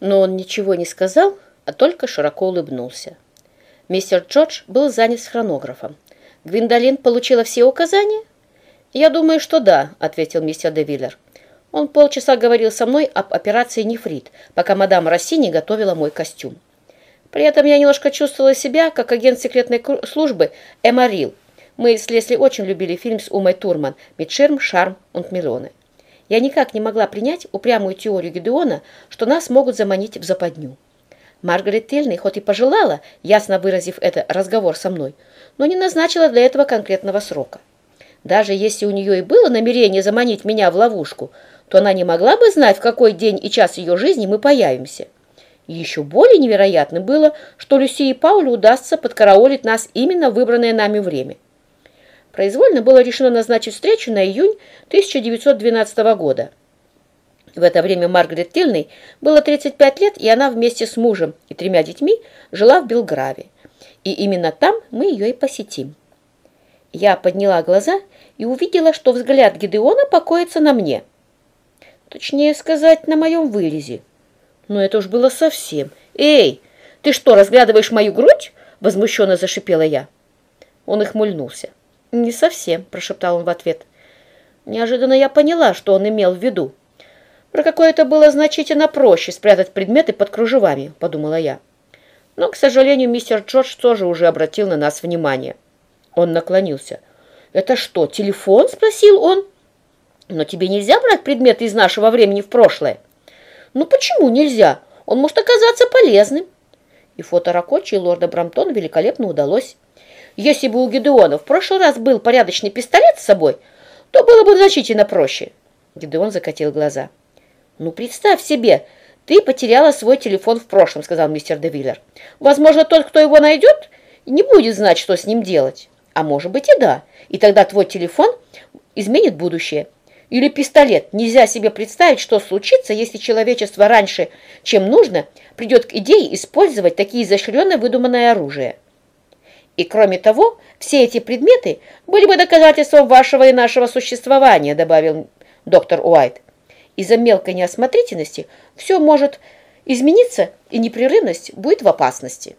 Но он ничего не сказал, а только широко улыбнулся. Мистер Джордж был занят с хронографом. «Гвиндолин получила все указания?» «Я думаю, что да», — ответил мистер Девиллер. Он полчаса говорил со мной об операции «Нефрит», пока мадам Рассини готовила мой костюм. При этом я немножко чувствовала себя, как агент секретной службы Эмма Рил. Мы с Лесли очень любили фильм с Умой Турман «Митшерм, Шарм und Миллионы». Я никак не могла принять упрямую теорию Гедеона, что нас могут заманить в западню. Маргарет Тельный хоть и пожелала, ясно выразив это разговор со мной, но не назначила для этого конкретного срока. Даже если у нее и было намерение заманить меня в ловушку, то она не могла бы знать, в какой день и час ее жизни мы появимся. еще более невероятным было, что Люси и Паулю удастся подкараулить нас именно в выбранное нами время. Произвольно было решено назначить встречу на июнь 1912 года. В это время Маргарет Тильной было 35 лет, и она вместе с мужем и тремя детьми жила в Белграве. И именно там мы ее и посетим. Я подняла глаза и увидела, что взгляд Гидеона покоится на мне – Точнее сказать, на моем вырезе. Но это уж было совсем. «Эй, ты что, разглядываешь мою грудь?» Возмущенно зашипела я. Он ихмыльнулся. «Не совсем», – прошептал он в ответ. Неожиданно я поняла, что он имел в виду. Про какое-то было значительно проще спрятать предметы под кружевами, подумала я. Но, к сожалению, мистер Джордж тоже уже обратил на нас внимание. Он наклонился. «Это что, телефон?» – спросил он. Но тебе нельзя брать предметы из нашего времени в прошлое. Ну почему нельзя? Он может оказаться полезным. И фото Ракочи и лорда Брамтона великолепно удалось. Если бы у Гедеона в прошлый раз был порядочный пистолет с собой, то было бы значительно проще. Гедеон закатил глаза. Ну представь себе, ты потеряла свой телефон в прошлом, сказал мистер Девиллер. Возможно, тот, кто его найдет, не будет знать, что с ним делать. А может быть и да. И тогда твой телефон изменит будущее. Или пистолет. Нельзя себе представить, что случится, если человечество раньше, чем нужно, придет к идее использовать такие изощренное выдуманное оружие. И кроме того, все эти предметы были бы доказательством вашего и нашего существования, добавил доктор Уайт. Из-за мелкой неосмотрительности все может измениться, и непрерывность будет в опасности.